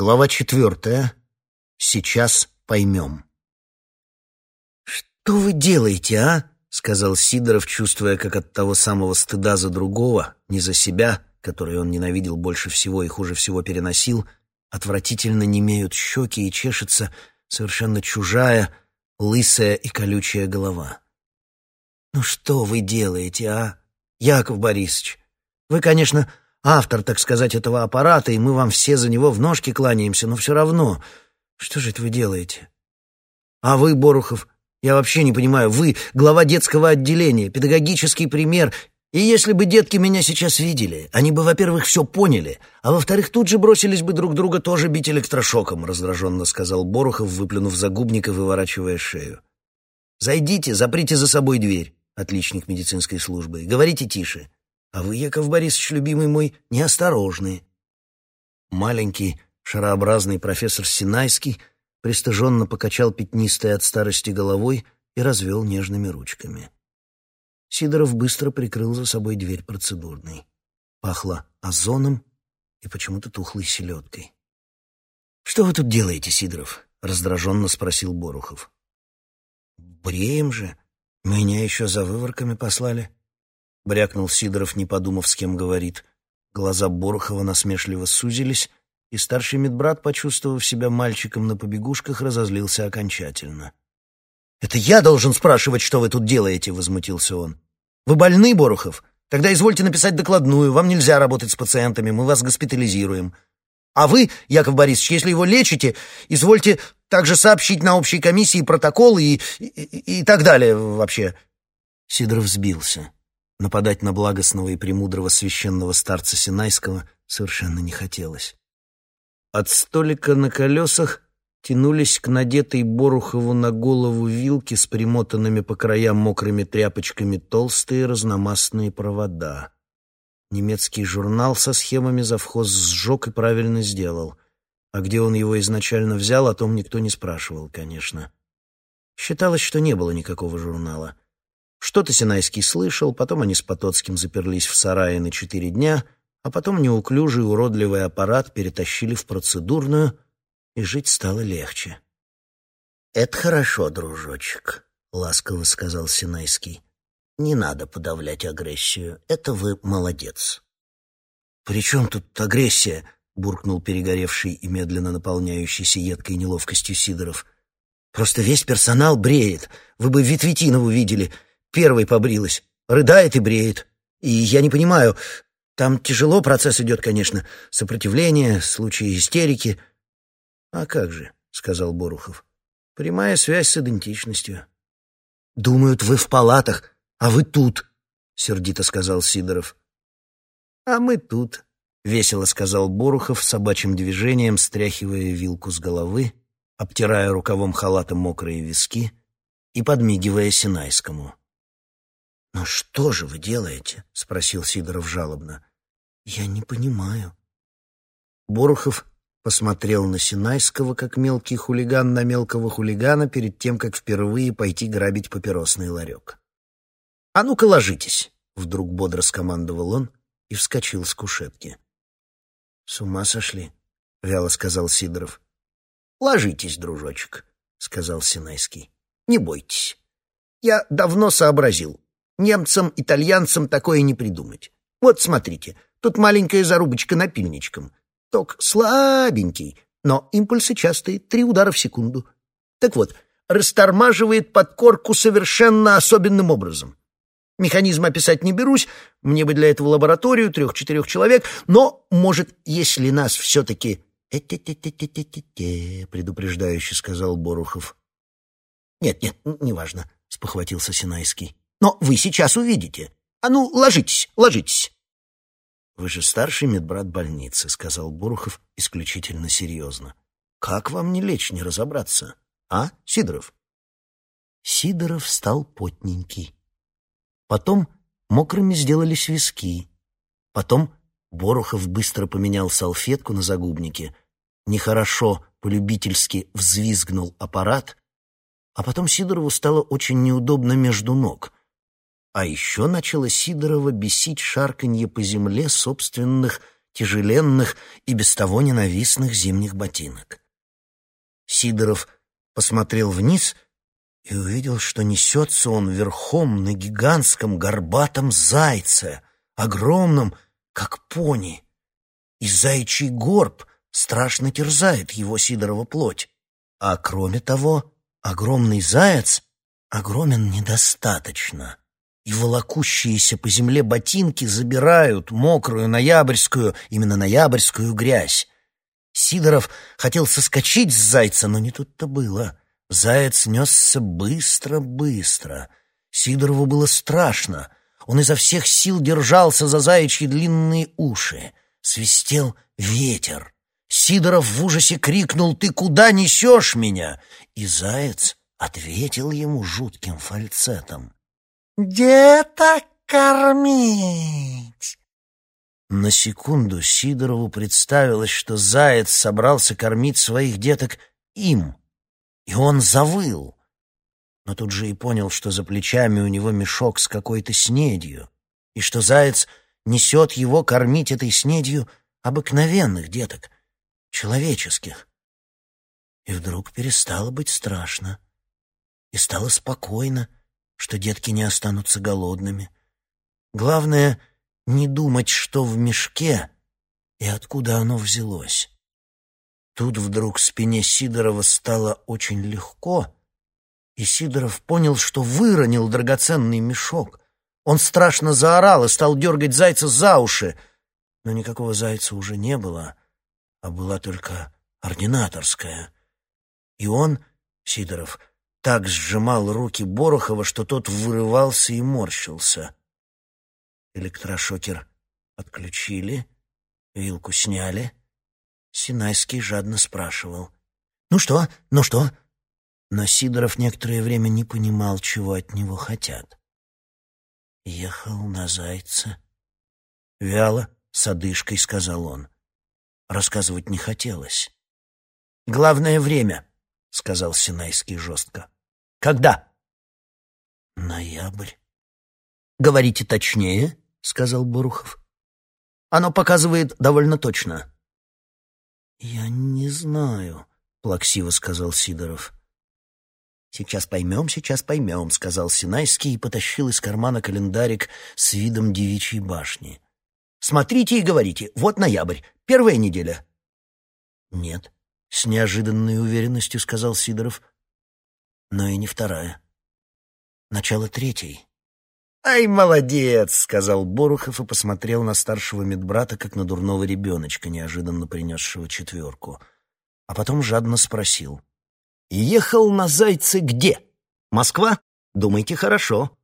Глава четвертая. Сейчас поймем. «Что вы делаете, а?» — сказал Сидоров, чувствуя, как от того самого стыда за другого, не за себя, который он ненавидел больше всего и хуже всего переносил, отвратительно немеют щеки и чешется совершенно чужая, лысая и колючая голова. «Ну что вы делаете, а, Яков Борисович? Вы, конечно, автор, так сказать, этого аппарата, и мы вам все за него в ножки кланяемся, но все равно, что же это вы делаете? А вы, Борухов, я вообще не понимаю, вы глава детского отделения, педагогический пример, и если бы детки меня сейчас видели, они бы, во-первых, все поняли, а во-вторых, тут же бросились бы друг друга тоже бить электрошоком, раздраженно сказал Борухов, выплюнув загубник и выворачивая шею. Зайдите, заприте за собой дверь, отличник медицинской службы, говорите тише. А вы, Яков Борисович, любимый мой, неосторожный. Маленький, шарообразный профессор Синайский пристыженно покачал пятнистой от старости головой и развел нежными ручками. Сидоров быстро прикрыл за собой дверь процедурной. Пахло озоном и почему-то тухлой селедкой. «Что вы тут делаете, Сидоров?» — раздраженно спросил Борухов. «Бреем же. Меня еще за выворками послали» брякнул Сидоров, не подумав, с кем говорит. Глаза Борохова насмешливо сузились, и старший медбрат, почувствовав себя мальчиком на побегушках, разозлился окончательно. «Это я должен спрашивать, что вы тут делаете?» — возмутился он. «Вы больны, Борохов? Тогда извольте написать докладную. Вам нельзя работать с пациентами, мы вас госпитализируем. А вы, Яков Борисович, если его лечите, извольте также сообщить на общей комиссии протокол и, и, и так далее вообще». Сидоров сбился. Нападать на благостного и премудрого священного старца Синайского совершенно не хотелось. От столика на колесах тянулись к надетой Борухову на голову вилки с примотанными по краям мокрыми тряпочками толстые разномастные провода. Немецкий журнал со схемами завхоз сжег и правильно сделал. А где он его изначально взял, о том никто не спрашивал, конечно. Считалось, что не было никакого журнала — что-то Синайский слышал, потом они с Потоцким заперлись в сарае на четыре дня, а потом неуклюжий уродливый аппарат перетащили в процедурную, и жить стало легче. «Это хорошо, дружочек», — ласково сказал Синайский. «Не надо подавлять агрессию. Это вы молодец». «При чем тут агрессия?» — буркнул перегоревший и медленно наполняющийся едкой неловкостью Сидоров. «Просто весь персонал бреет. Вы бы Ветветинову видели первой побрилась. Рыдает и бреет. И я не понимаю, там тяжело процесс идет, конечно. Сопротивление, случаи истерики. А как же, сказал Борухов. Прямая связь с идентичностью. Думают, вы в палатах, а вы тут, сердито сказал Сидоров. А мы тут, весело сказал Борухов собачьим движением, стряхивая вилку с головы, обтирая рукавом халата мокрые виски и подмигивая Синайскому. «Но что же вы делаете?» — спросил Сидоров жалобно. «Я не понимаю». Борухов посмотрел на Синайского, как мелкий хулиган на мелкого хулигана, перед тем, как впервые пойти грабить папиросный ларек. «А ну-ка ложитесь!» — вдруг бодро скомандовал он и вскочил с кушетки. «С ума сошли?» — вяло сказал Сидоров. «Ложитесь, дружочек», — сказал Синайский. «Не бойтесь. Я давно сообразил. Немцам, итальянцам такое не придумать. Вот смотрите, тут маленькая зарубочка напильничком. Ток слабенький, но импульсы частые, три удара в секунду. Так вот, растормаживает подкорку совершенно особенным образом. Механизм описать не берусь, мне бы для этого лабораторию трех-четырех человек, но, может, если нас все-таки... «Э-те-те-те-те-те-те», — предупреждающе сказал Борухов. «Нет-нет, неважно», — спохватился Синайский. Но вы сейчас увидите. А ну, ложитесь, ложитесь. Вы же старший медбрат больницы, сказал Бурухов исключительно серьезно. Как вам не лечь, не разобраться? А, Сидоров? Сидоров стал потненький. Потом мокрыми сделались виски. Потом Борухов быстро поменял салфетку на загубнике. Нехорошо, полюбительски взвизгнул аппарат, а потом Сидорову стало очень неудобно между ног. А еще начало Сидорова бесить шарканье по земле собственных тяжеленных и без того ненавистных зимних ботинок. Сидоров посмотрел вниз и увидел, что несется он верхом на гигантском горбатом зайце, огромном, как пони. И заячий горб страшно терзает его Сидорова плоть. А кроме того, огромный заяц огромен недостаточно и волокущиеся по земле ботинки забирают мокрую ноябрьскую, именно ноябрьскую грязь. Сидоров хотел соскочить с зайца, но не тут-то было. Заяц несся быстро-быстро. Сидорову было страшно. Он изо всех сил держался за заячьи длинные уши. Свистел ветер. Сидоров в ужасе крикнул «Ты куда несешь меня?» И заяц ответил ему жутким фальцетом. Деток кормить. На секунду Сидорову представилось, что заяц собрался кормить своих деток им, и он завыл. Но тут же и понял, что за плечами у него мешок с какой-то снедью, и что заяц несет его кормить этой снедью обыкновенных деток, человеческих. И вдруг перестало быть страшно, и стало спокойно, что детки не останутся голодными. Главное — не думать, что в мешке и откуда оно взялось. Тут вдруг спине Сидорова стало очень легко, и Сидоров понял, что выронил драгоценный мешок. Он страшно заорал и стал дергать зайца за уши, но никакого зайца уже не было, а была только ординаторская. И он, Сидоров, так сжимал руки Борохова, что тот вырывался и морщился. Электрошокер отключили, вилку сняли. Синайский жадно спрашивал. «Ну что? Ну что?» Но Сидоров некоторое время не понимал, чего от него хотят. «Ехал на зайца». «Вяло, с одышкой», — сказал он. Рассказывать не хотелось. «Главное — время», — сказал Синайский жестко. Когда? Ноябрь. Говорите точнее, сказал Борухов. Оно показывает довольно точно. Я не знаю, плаксиво сказал Сидоров. «Сейчас поймем, сейчас поймем», — сказал Синайский и потащил из кармана календарик с видом девичьей башни. «Смотрите и говорите. Вот ноябрь. Первая неделя». «Нет», — с неожиданной уверенностью сказал Сидоров но и не вторая. Начало третьей. «Ай, молодец!» — сказал Борухов и посмотрел на старшего медбрата, как на дурного ребеночка, неожиданно принесшего четверку. А потом жадно спросил. «Ехал на Зайце где? Москва? Думайте хорошо».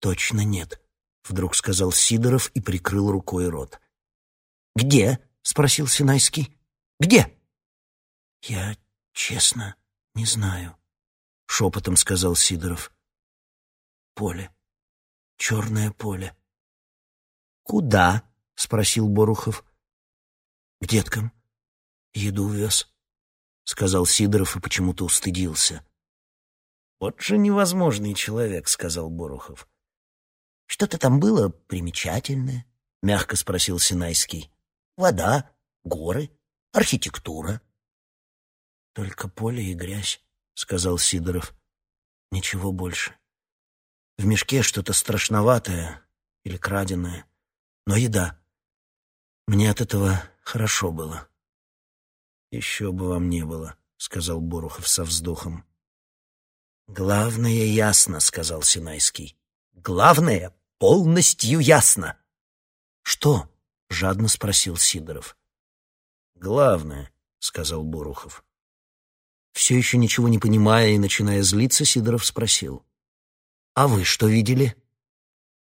«Точно нет», — вдруг сказал Сидоров и прикрыл рукой рот. «Где?» — спросил Синайский. «Где?» «Я честно не знаю», — шепотом сказал Сидоров. «Поле. Черное поле». «Куда?» — спросил Борухов. «К деткам. Еду вез», — сказал Сидоров и почему-то устыдился. «Вот же невозможный человек», — сказал Борухов. «Что-то там было примечательное?» — мягко спросил Синайский. «Вода, горы, архитектура». «Только поле и грязь», — сказал Сидоров. «Ничего больше. В мешке что-то страшноватое или краденое, но еда. Мне от этого хорошо было». «Еще бы вам не было», — сказал Борухов со вздохом. «Главное ясно», — сказал Синайский. «Главное полностью ясно». «Что?» — жадно спросил Сидоров. «Главное», — сказал Борухов. Все еще ничего не понимая и начиная злиться, Сидоров спросил. «А вы что видели?»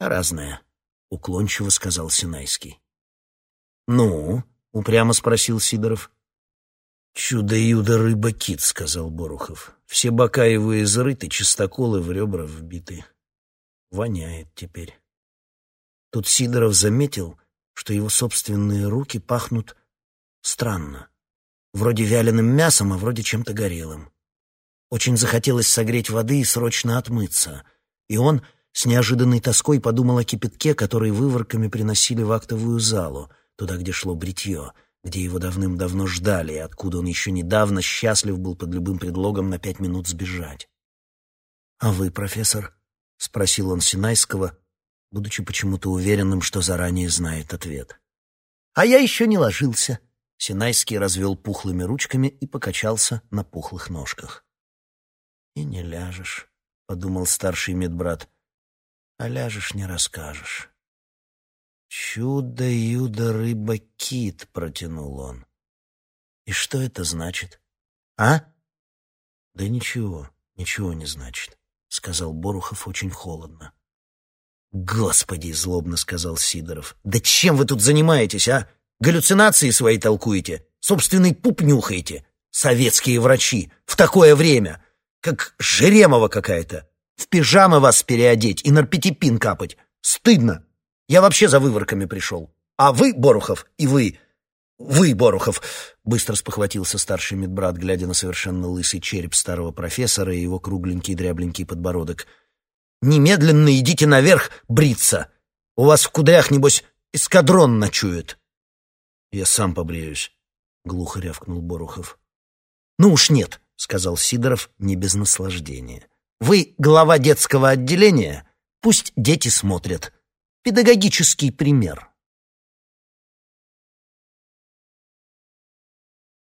«Разное», — уклончиво сказал Синайский. «Ну?» — упрямо спросил Сидоров. «Чудо-юдо рыба-кит», — сказал Борухов. «Все бока его изрыты, чистоколы в ребра вбиты. Воняет теперь». Тут Сидоров заметил, что его собственные руки пахнут странно. Вроде вяленым мясом, а вроде чем-то горелым. Очень захотелось согреть воды и срочно отмыться. И он с неожиданной тоской подумал о кипятке, который выворками приносили в актовую залу. туда, где шло бритье, где его давным-давно ждали, и откуда он еще недавно счастлив был под любым предлогом на пять минут сбежать. «А вы, профессор?» — спросил он Синайского, будучи почему-то уверенным, что заранее знает ответ. «А я еще не ложился». Синайский развел пухлыми ручками и покачался на пухлых ножках. «И не ляжешь», — подумал старший медбрат. «А ляжешь, не расскажешь». «Чудо-юдо-рыба-кит», — протянул он. «И что это значит?» «А?» «Да ничего, ничего не значит», — сказал Борухов очень холодно. «Господи!» — злобно сказал Сидоров. «Да чем вы тут занимаетесь, а? Галлюцинации свои толкуете? Собственный пуп нюхаете? Советские врачи! В такое время! Как Жеремова какая-то! В пижамы вас переодеть и нарпетипин капать! Стыдно! Я вообще за выворками пришел! А вы, Борухов, и вы...» «Вы, Борухов!» — быстро спохватился старший медбрат, глядя на совершенно лысый череп старого профессора и его кругленький дрябленький подбородок — Немедленно идите наверх бриться. У вас в кудрях, небось, эскадрон ночует. Я сам побреюсь, — глухо рявкнул Борухов. Ну уж нет, — сказал Сидоров не без наслаждения. Вы глава детского отделения? Пусть дети смотрят. Педагогический пример.